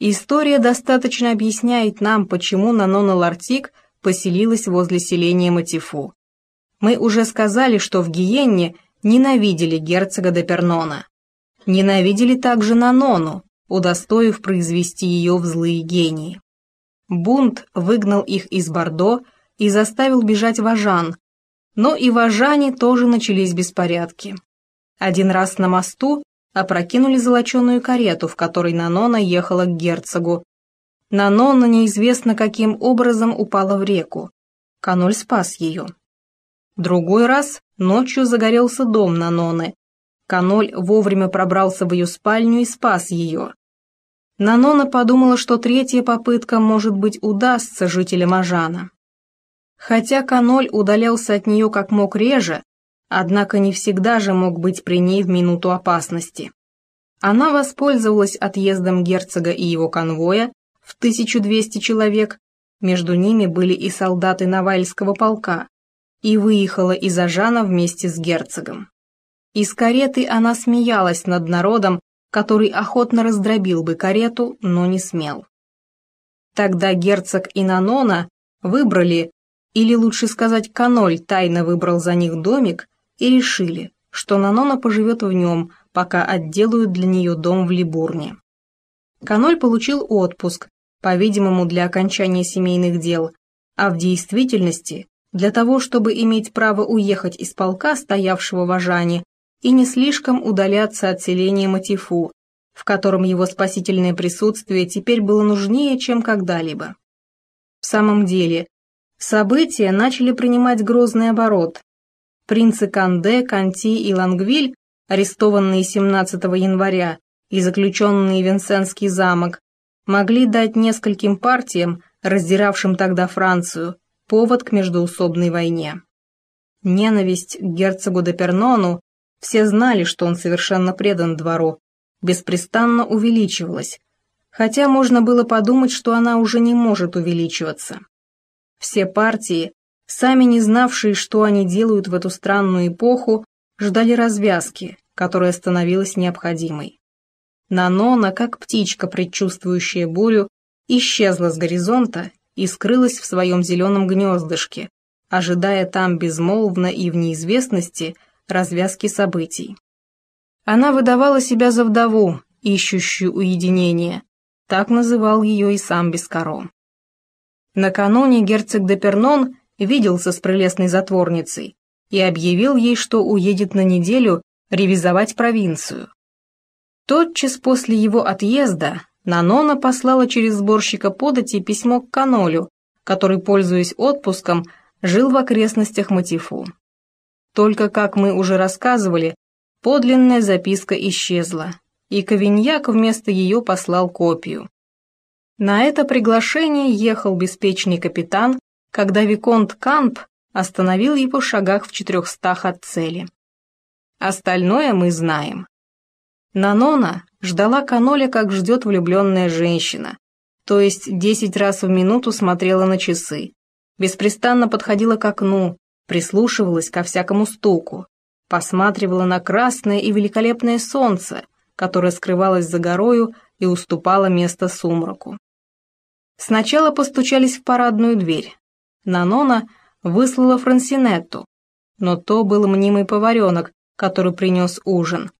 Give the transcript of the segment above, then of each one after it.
История достаточно объясняет нам, почему Нанона Лартик поселилась возле селения Матифу. Мы уже сказали, что в Гиенне ненавидели герцога де Пернона. Ненавидели также Нанону, удостоив произвести ее в злые гении. Бунт выгнал их из Бордо и заставил бежать в Ажан, но и в Ажане тоже начались беспорядки. Один раз на мосту опрокинули золоченую карету, в которой Нанона ехала к герцогу. Нанона неизвестно каким образом упала в реку. Каноль спас ее. Другой раз ночью загорелся дом Наноны. Каноль вовремя пробрался в ее спальню и спас ее. Нанона подумала, что третья попытка, может быть, удастся жителям Ажана. Хотя Каноль удалялся от нее как мог реже, однако не всегда же мог быть при ней в минуту опасности. Она воспользовалась отъездом герцога и его конвоя в 1200 человек, между ними были и солдаты Навальского полка, и выехала из Ажана вместе с герцогом. Из кареты она смеялась над народом, который охотно раздробил бы карету, но не смел. Тогда герцог и Нанона выбрали, или лучше сказать, Каноль тайно выбрал за них домик и решили, что Нанона поживет в нем, пока отделают для нее дом в Либурне. Каноль получил отпуск, по-видимому, для окончания семейных дел, а в действительности для того, чтобы иметь право уехать из полка, стоявшего в Ажане, и не слишком удаляться от селения Матифу, в котором его спасительное присутствие теперь было нужнее, чем когда-либо. В самом деле, события начали принимать грозный оборот. Принцы Канде, Канти и Лангвиль, арестованные 17 января и заключенные в Винсенский замок, могли дать нескольким партиям, раздиравшим тогда Францию, повод к междоусобной войне. Ненависть к герцогу де Пернону все знали, что он совершенно предан двору, беспрестанно увеличивалась, хотя можно было подумать, что она уже не может увеличиваться. Все партии, сами не знавшие, что они делают в эту странную эпоху, ждали развязки, которая становилась необходимой. Нанона, как птичка, предчувствующая бурю, исчезла с горизонта и скрылась в своем зеленом гнездышке, ожидая там безмолвно и в неизвестности – развязки событий. Она выдавала себя за вдову, ищущую уединение, так называл ее и сам Бескаро. Накануне герцог де Пернон виделся с прелестной затворницей и объявил ей, что уедет на неделю ревизовать провинцию. Тотчас после его отъезда Нанона послала через сборщика подати письмо к Канолю, который, пользуясь отпуском, жил в окрестностях Матифу. Только, как мы уже рассказывали, подлинная записка исчезла, и Ковиньяк вместо ее послал копию. На это приглашение ехал беспечный капитан, когда Виконт Камп остановил его в шагах в четырехстах от цели. Остальное мы знаем. Нанона ждала Каноля, как ждет влюбленная женщина, то есть десять раз в минуту смотрела на часы, беспрестанно подходила к окну, прислушивалась ко всякому стуку, посматривала на красное и великолепное солнце, которое скрывалось за горою и уступало место сумраку. Сначала постучались в парадную дверь. Нанона выслала Франсинетту, но то был мнимый поваренок, который принес ужин.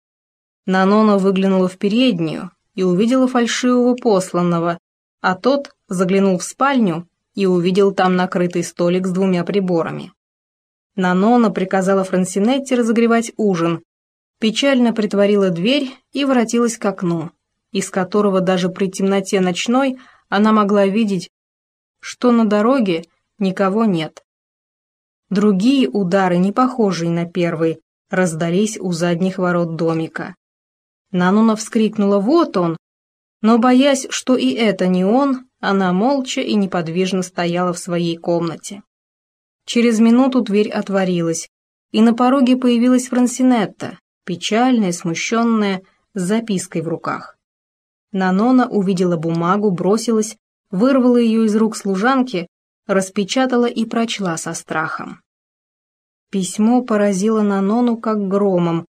Нанона выглянула в переднюю и увидела фальшивого посланного, а тот заглянул в спальню и увидел там накрытый столик с двумя приборами. Нанона приказала Франсинетти разогревать ужин, печально притворила дверь и воротилась к окну, из которого даже при темноте ночной она могла видеть, что на дороге никого нет. Другие удары, не похожие на первый, раздались у задних ворот домика. Нануна вскрикнула «Вот он!», но, боясь, что и это не он, она молча и неподвижно стояла в своей комнате. Через минуту дверь отворилась, и на пороге появилась Франсинетта, печальная, смущенная, с запиской в руках. Нанона увидела бумагу, бросилась, вырвала ее из рук служанки, распечатала и прочла со страхом. Письмо поразило Нанону как громом.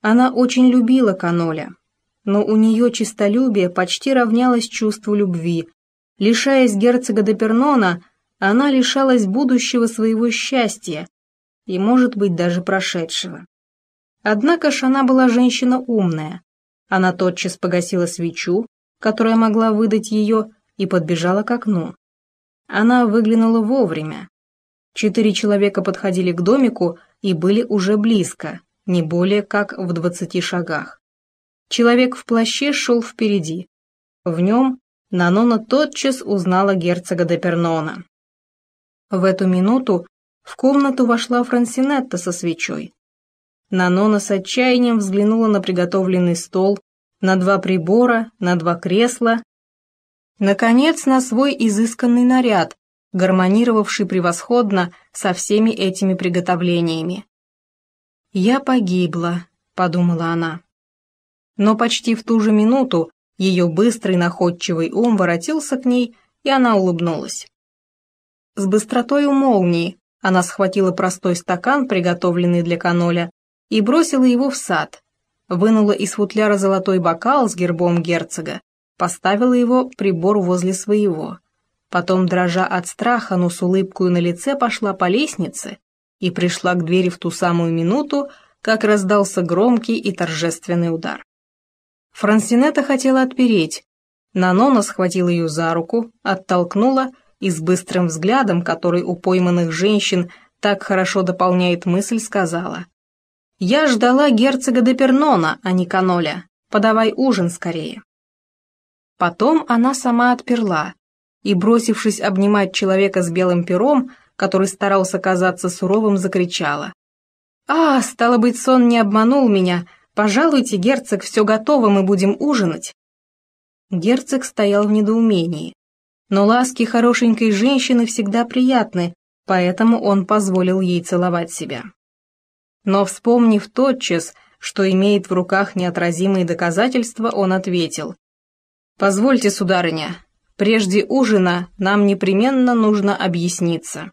Она очень любила Каноля. но у нее честолюбие почти равнялось чувству любви. Лишаясь герцога Депернона, она лишалась будущего своего счастья и, может быть, даже прошедшего. Однако ж она была женщина умная. Она тотчас погасила свечу, которая могла выдать ее, и подбежала к окну. Она выглянула вовремя. Четыре человека подходили к домику и были уже близко, не более как в двадцати шагах. Человек в плаще шел впереди. В нем Нанона тотчас узнала герцога де Пернона. В эту минуту в комнату вошла Франсинетта со свечой. Нанона с отчаянием взглянула на приготовленный стол, на два прибора, на два кресла, наконец, на свой изысканный наряд, гармонировавший превосходно со всеми этими приготовлениями. «Я погибла», — подумала она. Но почти в ту же минуту ее быстрый находчивый ум воротился к ней, и она улыбнулась. С быстротой у молнии она схватила простой стакан, приготовленный для каноля, и бросила его в сад, вынула из футляра золотой бокал с гербом герцога, поставила его прибор возле своего. Потом, дрожа от страха, но с улыбкой на лице, пошла по лестнице и пришла к двери в ту самую минуту, как раздался громкий и торжественный удар. Франсинетта хотела отпереть. Нанона схватила ее за руку, оттолкнула и с быстрым взглядом, который у пойманных женщин так хорошо дополняет мысль, сказала. «Я ждала герцога де Пернона, а не Каноля. Подавай ужин скорее». Потом она сама отперла и, бросившись обнимать человека с белым пером, который старался казаться суровым, закричала. «А, стало быть, сон не обманул меня. Пожалуйте, герцог, все готово, мы будем ужинать». Герцог стоял в недоумении. Но ласки хорошенькой женщины всегда приятны, поэтому он позволил ей целовать себя. Но вспомнив тотчас, что имеет в руках неотразимые доказательства, он ответил. «Позвольте, сударыня, прежде ужина нам непременно нужно объясниться».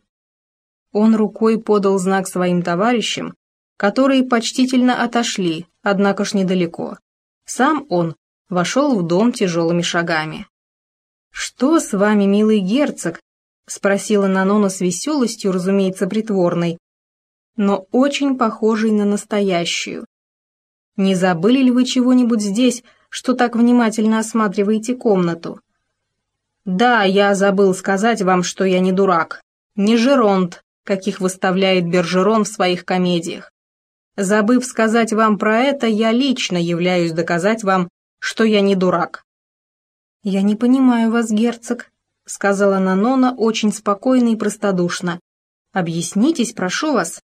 Он рукой подал знак своим товарищам, которые почтительно отошли, однако ж недалеко. Сам он вошел в дом тяжелыми шагами. «Что с вами, милый герцог?» — спросила Нанона с веселостью, разумеется, притворной, но очень похожей на настоящую. Не забыли ли вы чего-нибудь здесь, что так внимательно осматриваете комнату? Да, я забыл сказать вам, что я не дурак, не Жеронт, каких выставляет Бержерон в своих комедиях. Забыв сказать вам про это, я лично являюсь доказать вам, что я не дурак. «Я не понимаю вас, герцог», — сказала Нанона очень спокойно и простодушно. «Объяснитесь, прошу вас».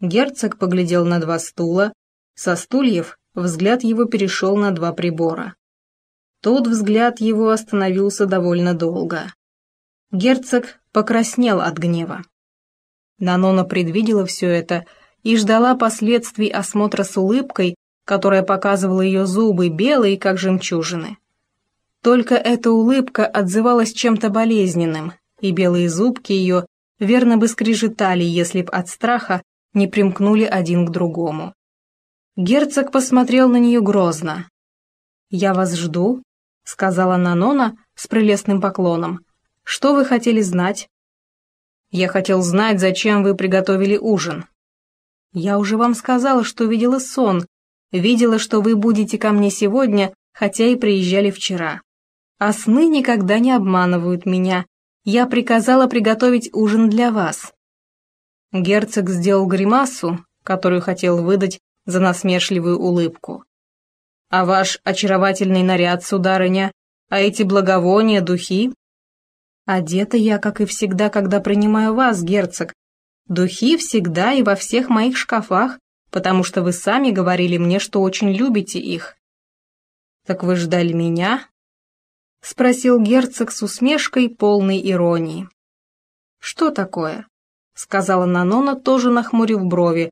Герцог поглядел на два стула. Со стульев взгляд его перешел на два прибора. Тот взгляд его остановился довольно долго. Герцог покраснел от гнева. Нанона предвидела все это и ждала последствий осмотра с улыбкой, которая показывала ее зубы белые, как жемчужины. Только эта улыбка отзывалась чем-то болезненным, и белые зубки ее верно бы скрежетали, если б от страха не примкнули один к другому. Герцог посмотрел на нее грозно. «Я вас жду», — сказала Нанона с прелестным поклоном. «Что вы хотели знать?» «Я хотел знать, зачем вы приготовили ужин». «Я уже вам сказала, что видела сон. Видела, что вы будете ко мне сегодня, хотя и приезжали вчера. А сны никогда не обманывают меня. Я приказала приготовить ужин для вас». Герцог сделал гримасу, которую хотел выдать за насмешливую улыбку. «А ваш очаровательный наряд, сударыня, а эти благовония, духи?» «Одета я, как и всегда, когда принимаю вас, герцог. Духи всегда и во всех моих шкафах, потому что вы сами говорили мне, что очень любите их». «Так вы ждали меня?» — спросил герцог с усмешкой полной иронии. «Что такое?» сказала Нанона, тоже нахмурив брови.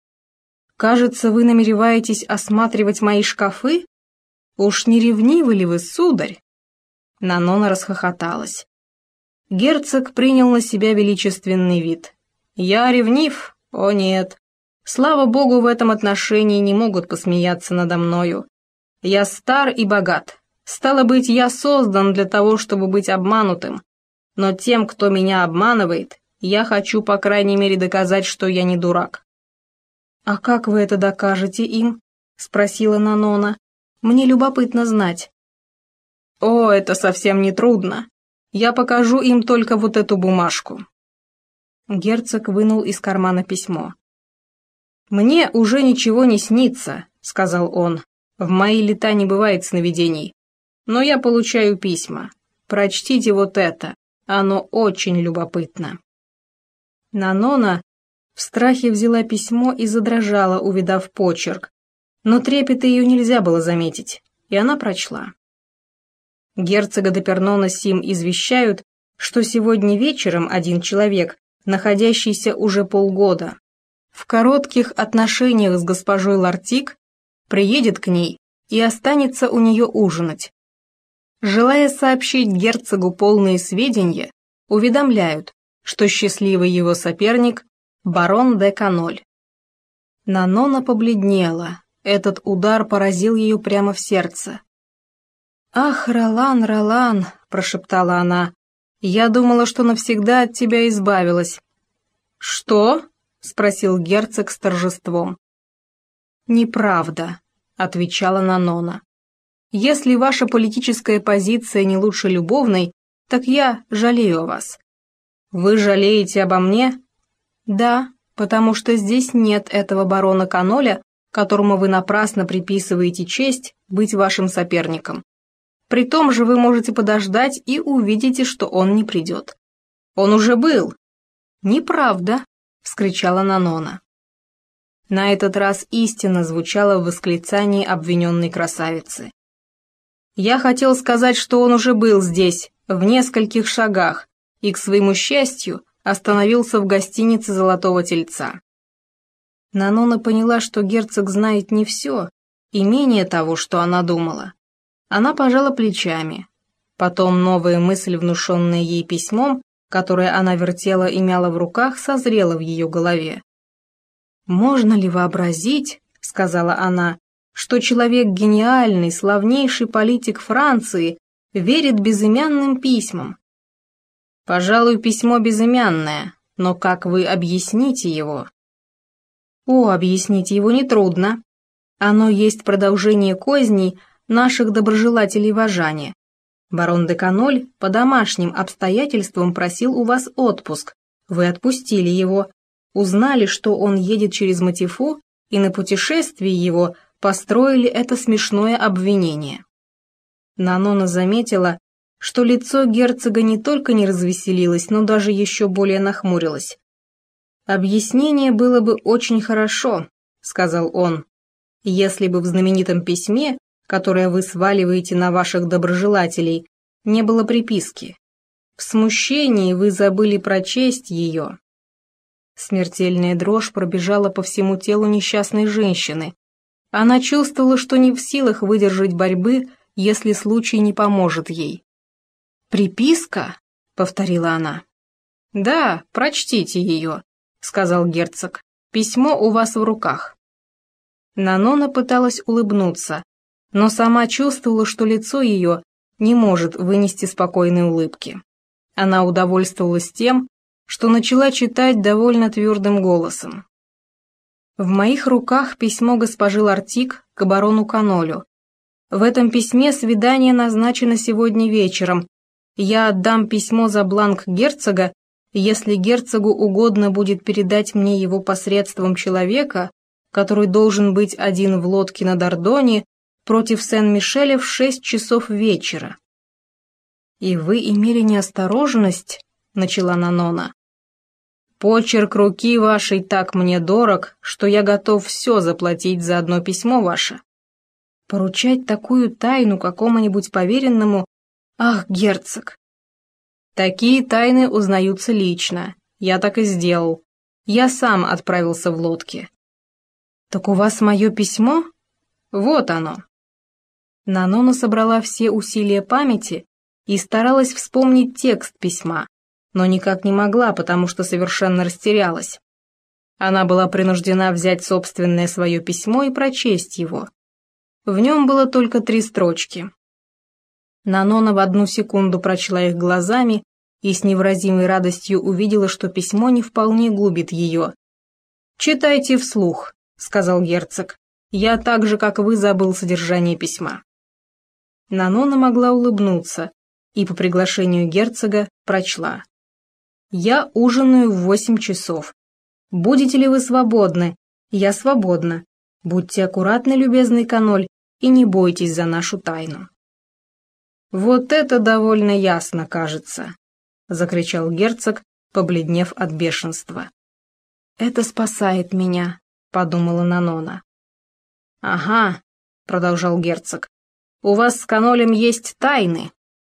«Кажется, вы намереваетесь осматривать мои шкафы? Уж не ревнивы ли вы, сударь?» Нанона расхохоталась. Герцог принял на себя величественный вид. «Я ревнив? О нет. Слава богу, в этом отношении не могут посмеяться надо мною. Я стар и богат. Стало быть, я создан для того, чтобы быть обманутым. Но тем, кто меня обманывает, я хочу, по крайней мере, доказать, что я не дурак». «А как вы это докажете им?» — спросила Нанона. «Мне любопытно знать». «О, это совсем не трудно. Я покажу им только вот эту бумажку». Герцог вынул из кармана письмо. «Мне уже ничего не снится», — сказал он. «В мои лета не бывает сновидений. Но я получаю письма. Прочтите вот это. Оно очень любопытно». Нанона в страхе взяла письмо и задрожала, увидав почерк. Но трепета ее нельзя было заметить, и она прочла. Герцога Депернона Сим извещают, что сегодня вечером один человек, находящийся уже полгода, в коротких отношениях с госпожой Лартик, приедет к ней и останется у нее ужинать. Желая сообщить герцогу полные сведения, уведомляют, что счастливый его соперник – барон де Каноль. Нанона побледнела, этот удар поразил ее прямо в сердце. «Ах, Ролан, Ролан!» – прошептала она. «Я думала, что навсегда от тебя избавилась». «Что?» — спросил герцог с торжеством. «Неправда», — отвечала Нанона. «Если ваша политическая позиция не лучше любовной, так я жалею о вас». «Вы жалеете обо мне?» «Да, потому что здесь нет этого барона Каноля, которому вы напрасно приписываете честь быть вашим соперником. При том же вы можете подождать и увидите, что он не придет. Он уже был. Неправда, вскричала Нанона. На этот раз истина звучала в восклицании обвиненной красавицы. Я хотел сказать, что он уже был здесь, в нескольких шагах, и, к своему счастью, остановился в гостинице «Золотого тельца». Нанона поняла, что герцог знает не все, и менее того, что она думала. Она пожала плечами. Потом новая мысль, внушенная ей письмом, которое она вертела и мяла в руках, созрела в ее голове. «Можно ли вообразить, — сказала она, — что человек гениальный, славнейший политик Франции верит безымянным письмам? Пожалуй, письмо безымянное, но как вы объясните его? О, объяснить его нетрудно. Оно есть продолжение козней, наших доброжелателей вожания. Барон де Каноль по домашним обстоятельствам просил у вас отпуск. Вы отпустили его, узнали, что он едет через Матифу, и на путешествии его построили это смешное обвинение. Нанона заметила, что лицо герцога не только не развеселилось, но даже еще более нахмурилось. «Объяснение было бы очень хорошо», — сказал он, «если бы в знаменитом письме которое вы сваливаете на ваших доброжелателей, не было приписки. В смущении вы забыли прочесть ее. Смертельная дрожь пробежала по всему телу несчастной женщины. Она чувствовала, что не в силах выдержать борьбы, если случай не поможет ей. «Приписка?» — повторила она. «Да, прочтите ее», — сказал герцог. «Письмо у вас в руках». Нанона пыталась улыбнуться, но сама чувствовала, что лицо ее не может вынести спокойной улыбки. Она удовольствовалась тем, что начала читать довольно твердым голосом. В моих руках письмо госпожи Лартик к барону Канолю. В этом письме свидание назначено сегодня вечером. Я отдам письмо за бланк герцога, если герцогу угодно будет передать мне его посредством человека, который должен быть один в лодке на Дордоне против Сен-Мишеля в шесть часов вечера. «И вы имели неосторожность?» — начала Нанона. «Почерк руки вашей так мне дорог, что я готов все заплатить за одно письмо ваше. Поручать такую тайну какому-нибудь поверенному? Ах, герцог!» «Такие тайны узнаются лично. Я так и сделал. Я сам отправился в лодке». «Так у вас мое письмо?» «Вот оно». Нанона собрала все усилия памяти и старалась вспомнить текст письма, но никак не могла, потому что совершенно растерялась. Она была принуждена взять собственное свое письмо и прочесть его. В нем было только три строчки. Нанона в одну секунду прочла их глазами и с невыразимой радостью увидела, что письмо не вполне губит ее. «Читайте вслух», — сказал герцог. «Я так же, как вы, забыл содержание письма». Нанона могла улыбнуться и по приглашению герцога прочла. «Я ужинаю в восемь часов. Будете ли вы свободны? Я свободна. Будьте аккуратны, любезный каноль, и не бойтесь за нашу тайну». «Вот это довольно ясно, кажется», — закричал герцог, побледнев от бешенства. «Это спасает меня», — подумала Нанона. «Ага», — продолжал герцог, — «у вас с канолем есть тайны,